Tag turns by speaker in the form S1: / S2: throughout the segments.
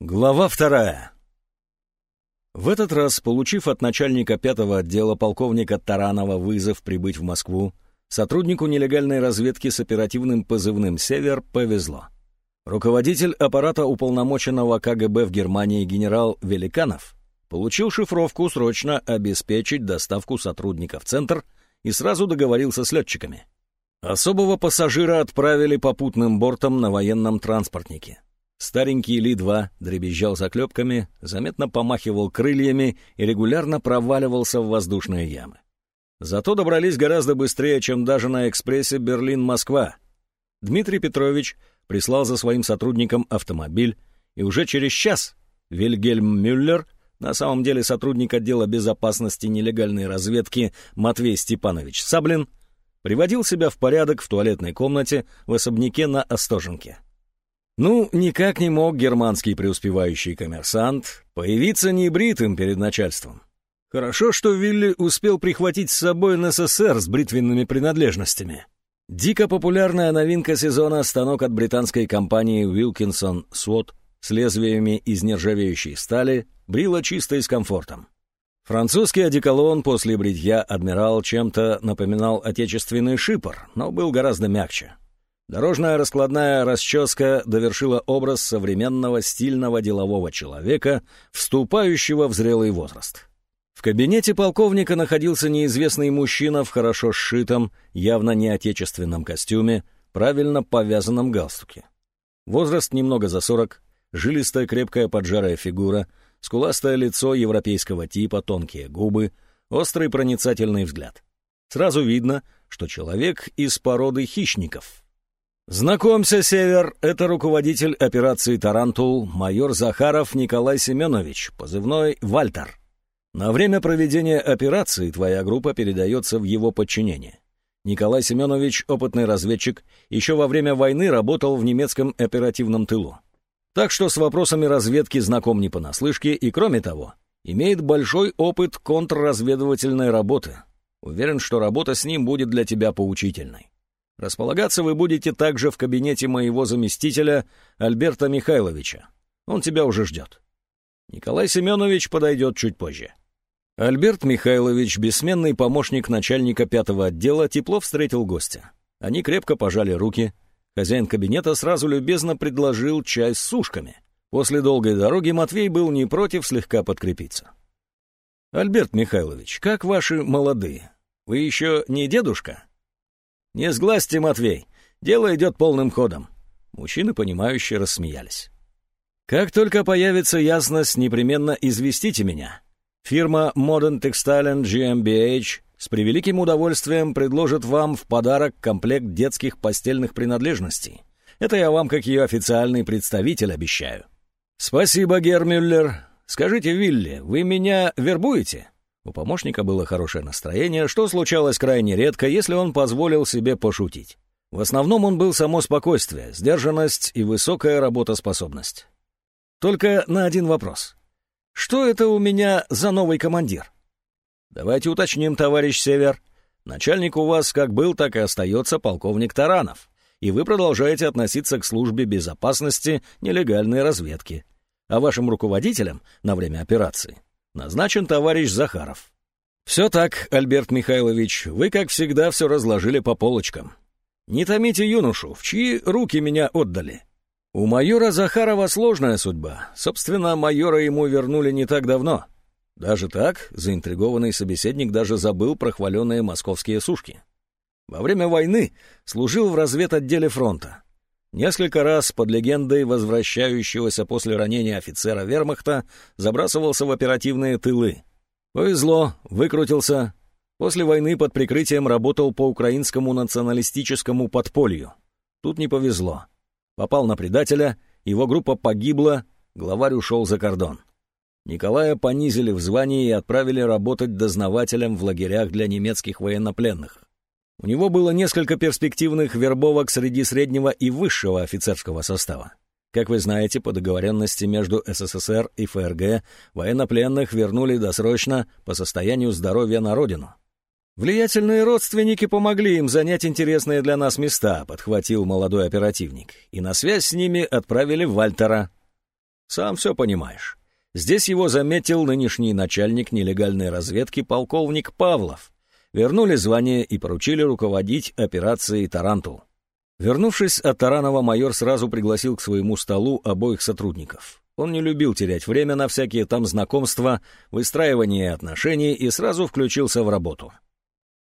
S1: Глава вторая. В этот раз, получив от начальника пятого отдела полковника Таранова вызов прибыть в Москву, сотруднику нелегальной разведки с оперативным позывным «Север» повезло. Руководитель аппарата уполномоченного КГБ в Германии генерал Великанов получил шифровку срочно обеспечить доставку сотрудника в центр и сразу договорился с летчиками. Особого пассажира отправили попутным бортом на военном транспортнике. Старенький Ли-2 дребезжал заклепками, заметно помахивал крыльями и регулярно проваливался в воздушные ямы. Зато добрались гораздо быстрее, чем даже на экспрессе Берлин-Москва. Дмитрий Петрович прислал за своим сотрудником автомобиль, и уже через час Вильгельм Мюллер, на самом деле сотрудник отдела безопасности нелегальной разведки Матвей Степанович Саблин, приводил себя в порядок в туалетной комнате в особняке на Остоженке. Ну, никак не мог германский преуспевающий коммерсант появиться небритым перед начальством. Хорошо, что Вилли успел прихватить с собой НССР с бритвенными принадлежностями. Дико популярная новинка сезона станок от британской компании Wilkinson Swat с лезвиями из нержавеющей стали брила чисто и с комфортом. Французский одеколон после бритья «Адмирал» чем-то напоминал отечественный шипор, но был гораздо мягче. Дорожная раскладная расческа довершила образ современного стильного делового человека, вступающего в зрелый возраст. В кабинете полковника находился неизвестный мужчина в хорошо сшитом, явно не отечественном костюме, правильно повязанном галстуке. Возраст немного за сорок, жилистая крепкая поджарая фигура, скуластое лицо европейского типа, тонкие губы, острый проницательный взгляд. Сразу видно, что человек из породы хищников — «Знакомься, Север, это руководитель операции «Тарантул», майор Захаров Николай Семенович, позывной «Вальтер». На время проведения операции твоя группа передается в его подчинение. Николай Семенович, опытный разведчик, еще во время войны работал в немецком оперативном тылу. Так что с вопросами разведки знаком не понаслышке и, кроме того, имеет большой опыт контрразведывательной работы. Уверен, что работа с ним будет для тебя поучительной. Располагаться вы будете также в кабинете моего заместителя Альберта Михайловича. Он тебя уже ждет. Николай Семенович подойдет чуть позже. Альберт Михайлович, бессменный помощник начальника пятого отдела, тепло встретил гостя. Они крепко пожали руки. Хозяин кабинета сразу любезно предложил чай с сушками. После долгой дороги Матвей был не против слегка подкрепиться. «Альберт Михайлович, как ваши молодые? Вы еще не дедушка?» «Не сглазьте, Матвей, дело идет полным ходом». Мужчины, понимающие, рассмеялись. «Как только появится ясность, непременно известите меня. Фирма Modern Textile GmbH с превеликим удовольствием предложит вам в подарок комплект детских постельных принадлежностей. Это я вам, как ее официальный представитель, обещаю». «Спасибо, Гермюллер. Скажите, Вилли, вы меня вербуете?» У помощника было хорошее настроение, что случалось крайне редко, если он позволил себе пошутить. В основном он был само спокойствие, сдержанность и высокая работоспособность. Только на один вопрос. Что это у меня за новый командир? Давайте уточним, товарищ Север. Начальник у вас как был, так и остается полковник Таранов. И вы продолжаете относиться к службе безопасности нелегальной разведки. А вашим руководителем на время операции Назначен товарищ Захаров. Все так, Альберт Михайлович, вы, как всегда, все разложили по полочкам. Не томите юношу, в чьи руки меня отдали. У майора Захарова сложная судьба. Собственно, майора ему вернули не так давно. Даже так, заинтригованный собеседник даже забыл про хваленные московские сушки. Во время войны служил в разведотделе фронта. Несколько раз под легендой возвращающегося после ранения офицера вермахта забрасывался в оперативные тылы. Повезло, выкрутился. После войны под прикрытием работал по украинскому националистическому подполью. Тут не повезло. Попал на предателя, его группа погибла, главарь ушел за кордон. Николая понизили в звании и отправили работать дознавателем в лагерях для немецких военнопленных. У него было несколько перспективных вербовок среди среднего и высшего офицерского состава. Как вы знаете, по договоренности между СССР и ФРГ военнопленных вернули досрочно по состоянию здоровья на родину. «Влиятельные родственники помогли им занять интересные для нас места», — подхватил молодой оперативник. «И на связь с ними отправили Вальтера». Сам все понимаешь. Здесь его заметил нынешний начальник нелегальной разведки полковник Павлов. Вернули звание и поручили руководить операцией «Тарантул». Вернувшись от Таранова, майор сразу пригласил к своему столу обоих сотрудников. Он не любил терять время на всякие там знакомства, выстраивание отношений и сразу включился в работу.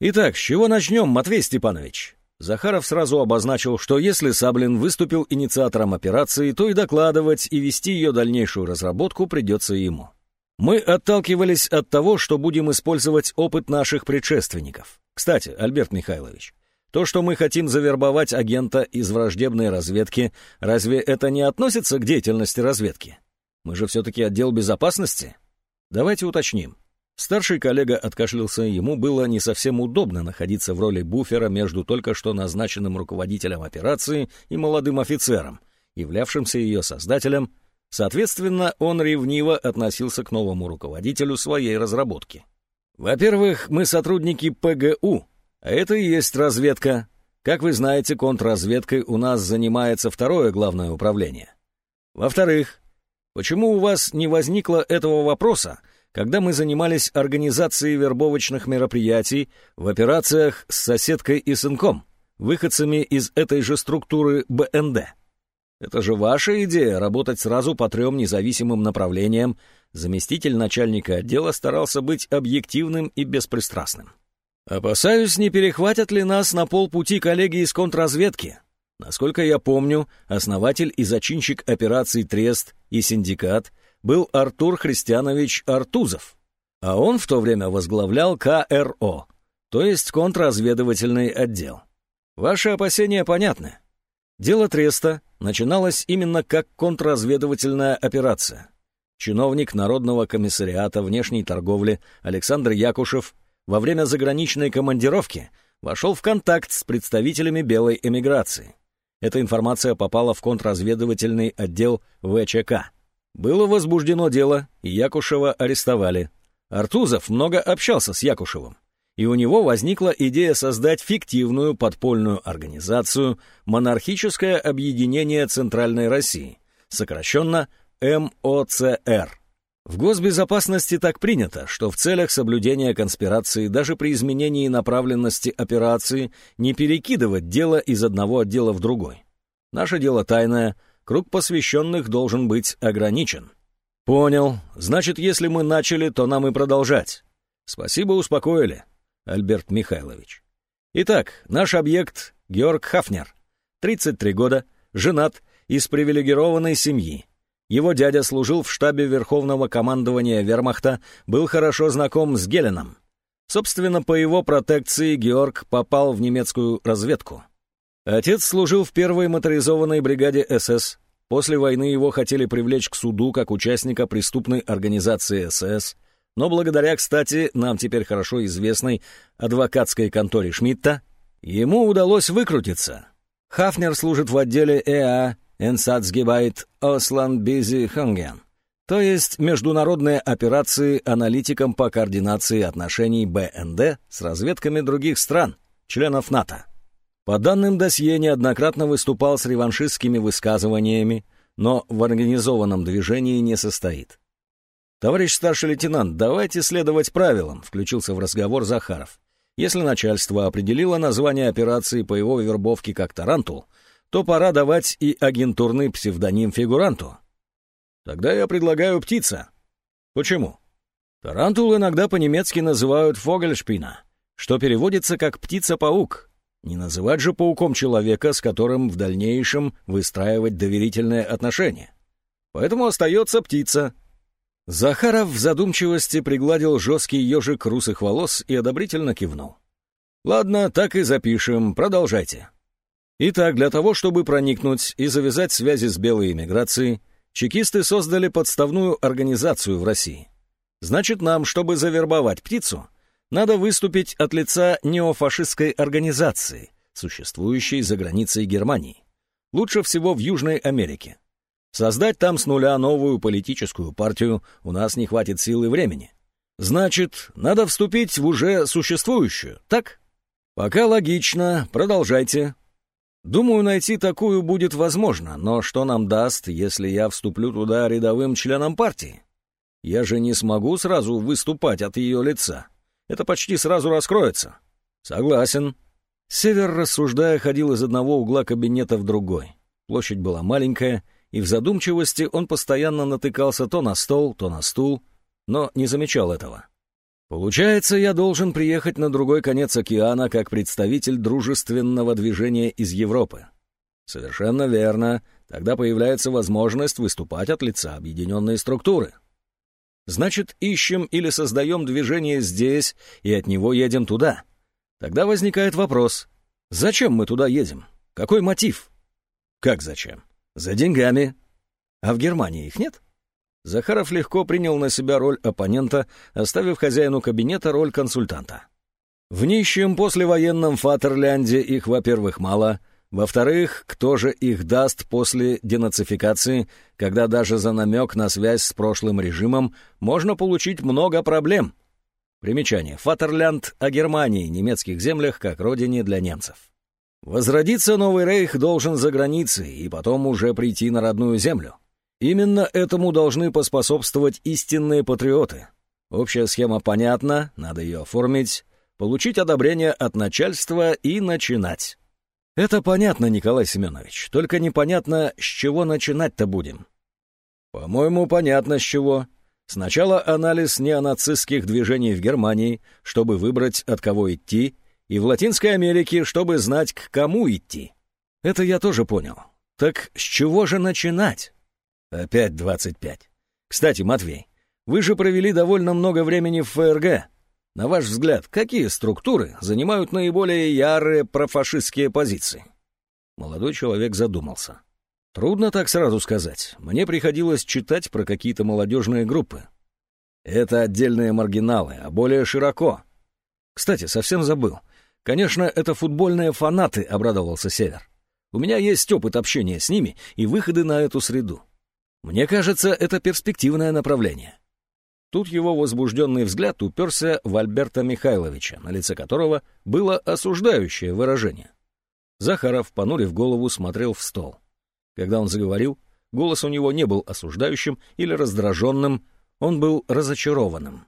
S1: «Итак, с чего начнем, Матвей Степанович?» Захаров сразу обозначил, что если Саблин выступил инициатором операции, то и докладывать, и вести ее дальнейшую разработку придется ему. Мы отталкивались от того, что будем использовать опыт наших предшественников. Кстати, Альберт Михайлович, то, что мы хотим завербовать агента из враждебной разведки, разве это не относится к деятельности разведки? Мы же все-таки отдел безопасности. Давайте уточним. Старший коллега откашлялся, ему было не совсем удобно находиться в роли буфера между только что назначенным руководителем операции и молодым офицером, являвшимся ее создателем. Соответственно, он ревниво относился к новому руководителю своей разработки. Во-первых, мы сотрудники ПГУ, а это и есть разведка. Как вы знаете, контрразведкой у нас занимается второе главное управление. Во-вторых, почему у вас не возникло этого вопроса, когда мы занимались организацией вербовочных мероприятий в операциях с соседкой и сынком, выходцами из этой же структуры БНД? Это же ваша идея — работать сразу по трем независимым направлениям. Заместитель начальника отдела старался быть объективным и беспристрастным. Опасаюсь, не перехватят ли нас на полпути коллеги из контрразведки. Насколько я помню, основатель и зачинщик операций «Трест» и «Синдикат» был Артур Христианович Артузов, а он в то время возглавлял КРО, то есть контрразведывательный отдел. Ваши опасения понятны. Дело Треста начиналось именно как контрразведывательная операция. Чиновник Народного комиссариата внешней торговли Александр Якушев – во время заграничной командировки вошел в контакт с представителями белой эмиграции. Эта информация попала в контрразведывательный отдел ВЧК. Было возбуждено дело, и Якушева арестовали. Артузов много общался с Якушевым, и у него возникла идея создать фиктивную подпольную организацию «Монархическое объединение Центральной России», сокращенно МОЦР. В госбезопасности так принято, что в целях соблюдения конспирации даже при изменении направленности операции не перекидывать дело из одного отдела в другой. Наше дело тайное, круг посвященных должен быть ограничен. Понял. Значит, если мы начали, то нам и продолжать. Спасибо, успокоили, Альберт Михайлович. Итак, наш объект — Георг Хафнер, 33 года, женат, из привилегированной семьи, его дядя служил в штабе Верховного командования Вермахта, был хорошо знаком с Геленом. Собственно, по его протекции Георг попал в немецкую разведку. Отец служил в первой моторизованной бригаде СС. После войны его хотели привлечь к суду как участника преступной организации СС, но благодаря, кстати, нам теперь хорошо известной адвокатской конторе Шмидта, ему удалось выкрутиться. Хафнер служит в отделе EA Einsatzgebiet Auslandsbeziehungen, то есть международные операции аналитикам по координации отношений БНД с разведками других стран, членов НАТО. По данным досье неоднократно выступал с реваншистскими высказываниями, но в организованном движении не состоит. «Товарищ старший лейтенант, давайте следовать правилам», — включился в разговор Захаров. «Если начальство определило название операции по его вербовке как «Тарантул», то пора давать и агентурный псевдоним фигуранту. Тогда я предлагаю птица. Почему? Тарантул иногда по-немецки называют Vogelspinne, что переводится как птица-паук. Не называть же пауком человека, с которым в дальнейшем выстраивать доверительные отношения. Поэтому остается птица. Захаров в задумчивости пригладил жесткий ежик русых волос и одобрительно кивнул. «Ладно, так и запишем. Продолжайте». Итак, для того, чтобы проникнуть и завязать связи с белой эмиграцией, чекисты создали подставную организацию в России. Значит, нам, чтобы завербовать птицу, надо выступить от лица неофашистской организации, существующей за границей Германии. Лучше всего в Южной Америке. Создать там с нуля новую политическую партию у нас не хватит сил и времени. Значит, надо вступить в уже существующую, так? Пока логично, продолжайте. Думаю, найти такую будет возможно, но что нам даст, если я вступлю туда рядовым членом партии? Я же не смогу сразу выступать от ее лица. Это почти сразу раскроется. Согласен. Север, рассуждая, ходил из одного угла кабинета в другой. Площадь была маленькая, и в задумчивости он постоянно натыкался то на стол, то на стул, но не замечал этого. Получается, я должен приехать на другой конец океана как представитель дружественного движения из Европы. Совершенно верно. Тогда появляется возможность выступать от лица объединенной структуры. Значит, ищем или создаем движение здесь и от него едем туда. Тогда возникает вопрос, зачем мы туда едем? Какой мотив? Как зачем? За деньгами. А в Германии их нет? Захаров легко принял на себя роль оппонента, оставив хозяину кабинета роль консультанта. В нищем послевоенном Фатерлянде их, во-первых, мало, во-вторых, кто же их даст после денацификации, когда даже за намек на связь с прошлым режимом можно получить много проблем? Примечание. Фатерлянд о Германии, немецких землях, как родине для немцев. Возродиться новый рейх должен за границей и потом уже прийти на родную землю. Именно этому должны поспособствовать истинные патриоты. Общая схема понятна, надо ее оформить, получить одобрение от начальства и начинать. Это понятно, Николай Семенович, только непонятно, с чего начинать-то будем. По-моему, понятно, с чего. Сначала анализ неонацистских движений в Германии, чтобы выбрать, от кого идти, и в Латинской Америке, чтобы знать, к кому идти. Это я тоже понял. Так с чего же начинать? Опять 25. Кстати, Матвей, вы же провели довольно много времени в ФРГ. На ваш взгляд, какие структуры занимают наиболее ярые профашистские позиции? Молодой человек задумался. Трудно так сразу сказать. Мне приходилось читать про какие-то молодежные группы. Это отдельные маргиналы, а более широко. Кстати, совсем забыл. Конечно, это футбольные фанаты, обрадовался Север. У меня есть опыт общения с ними и выходы на эту среду. Мне кажется, это перспективное направление. Тут его возбужденный взгляд уперся в Альберта Михайловича, на лице которого было осуждающее выражение. Захаров, понурив голову, смотрел в стол. Когда он заговорил, голос у него не был осуждающим или раздраженным, он был разочарованным.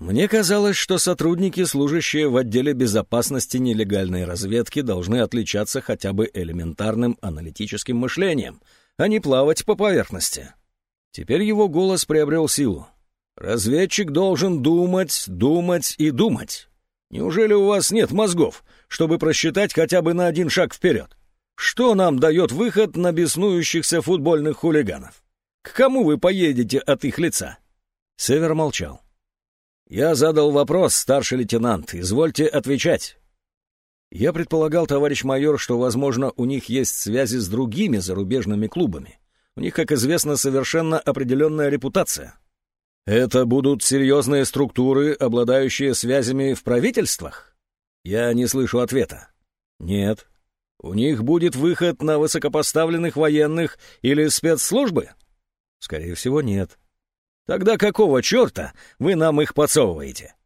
S1: Мне казалось, что сотрудники, служащие в отделе безопасности нелегальной разведки, должны отличаться хотя бы элементарным аналитическим мышлением, а не плавать по поверхности. Теперь его голос приобрел силу. Разведчик должен думать, думать и думать. Неужели у вас нет мозгов, чтобы просчитать хотя бы на один шаг вперед? Что нам дает выход на беснующихся футбольных хулиганов? К кому вы поедете от их лица?» Север молчал. «Я задал вопрос, старший лейтенант. Извольте отвечать». Я предполагал, товарищ майор, что, возможно, у них есть связи с другими зарубежными клубами. У них, как известно, совершенно определенная репутация. Это будут серьезные структуры, обладающие связями в правительствах? Я не слышу ответа. Нет, у них будет выход на высокопоставленных военных или спецслужбы? Скорее всего, нет. Тогда какого черта вы нам их подсовываете?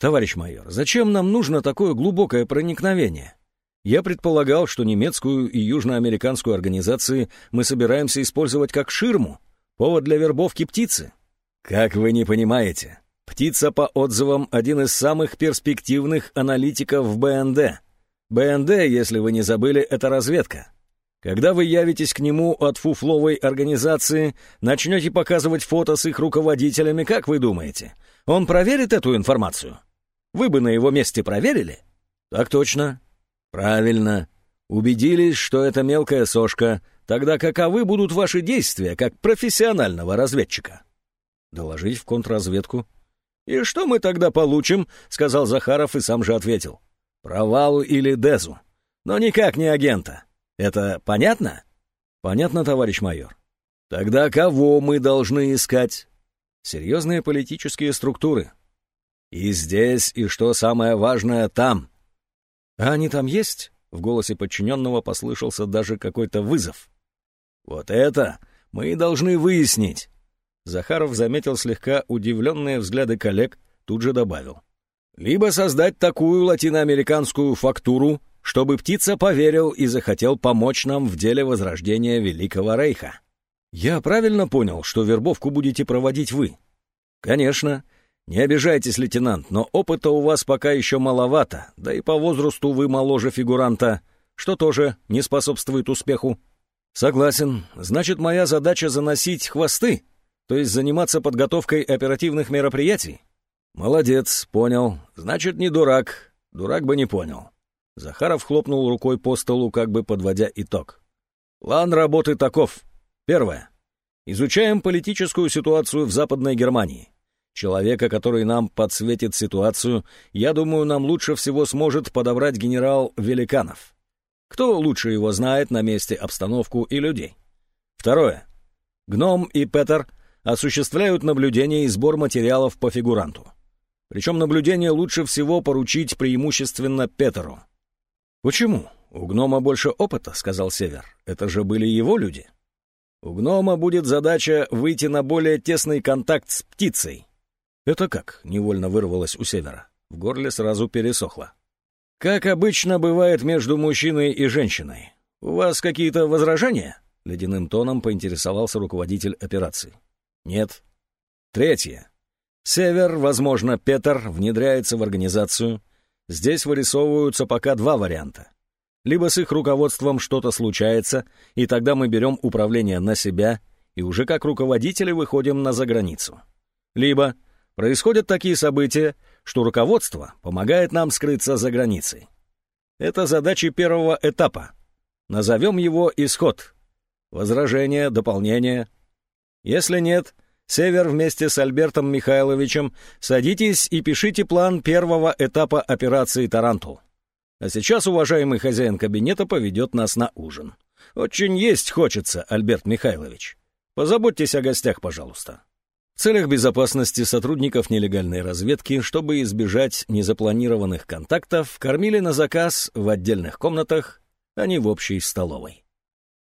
S1: Товарищ майор, зачем нам нужно такое глубокое проникновение? Я предполагал, что немецкую и южноамериканскую организации мы собираемся использовать как ширму, повод для вербовки птицы. Как вы не понимаете, птица по отзывам один из самых перспективных аналитиков в БНД — БНД, если вы не забыли, это разведка. Когда вы явитесь к нему от фуфловой организации, начнете показывать фото с их руководителями, как вы думаете, он проверит эту информацию? Вы бы на его месте проверили? Так точно. Правильно. Убедились, что это мелкая сошка, тогда каковы будут ваши действия как профессионального разведчика? Доложить в контрразведку. «И что мы тогда получим?» — сказал Захаров и сам же ответил. Провалу или Дезу. Но никак не агента. Это понятно? Понятно, товарищ майор. Тогда кого мы должны искать? Серьезные политические структуры. И здесь, и что самое важное, там. А они там есть? В голосе подчиненного послышался даже какой-то вызов. Вот это мы и должны выяснить. Захаров заметил слегка удивленные взгляды коллег, тут же добавил. Либо создать такую латиноамериканскую фактуру, чтобы птица поверил и захотел помочь нам в деле возрождения Великого Рейха. Я правильно понял, что вербовку будете проводить вы? Конечно. Не обижайтесь, лейтенант, но опыта у вас пока еще маловато, да и по возрасту вы моложе фигуранта, что тоже не способствует успеху. Согласен. Значит, моя задача заносить хвосты, то есть заниматься подготовкой оперативных мероприятий? Молодец, понял. Значит, не дурак. Дурак бы не понял. Захаров хлопнул рукой по столу, как бы подводя итог. План работы таков. Первое. Изучаем политическую ситуацию в Западной Германии. Человека, который нам подсветит ситуацию, я думаю, нам лучше всего сможет подобрать генерал Великанов. Кто лучше его знает на месте обстановку и людей? Второе. Гном и Петер осуществляют наблюдение и сбор материалов по фигуранту. Причем наблюдение лучше всего поручить преимущественно Петеру. «Почему? У гнома больше опыта», — сказал Север. «Это же были его люди». «У гнома будет задача выйти на более тесный контакт с птицей». «Это как?» — невольно вырвалось у Севера. В горле сразу пересохло. «Как обычно бывает между мужчиной и женщиной. У вас какие-то возражения?» — ледяным тоном поинтересовался руководитель операции. «Нет». «Третье. Север, возможно, Петр, внедряется в организацию. Здесь вырисовываются пока два варианта. Либо с их руководством что-то случается, и тогда мы берем управление на себя и уже как руководители выходим на заграницу. Либо происходят такие события, что руководство помогает нам скрыться за границей. Это задачи первого этапа. Назовем его «Исход». Возражения, дополнения. Если нет, Север вместе с Альбертом Михайловичем садитесь и пишите план первого этапа операции «Тарантул». А сейчас уважаемый хозяин кабинета поведет нас на ужин. Очень есть хочется, Альберт Михайлович. Позаботьтесь о гостях, пожалуйста. В целях безопасности сотрудников нелегальной разведки, чтобы избежать незапланированных контактов, кормили на заказ в отдельных комнатах, а не в общей столовой.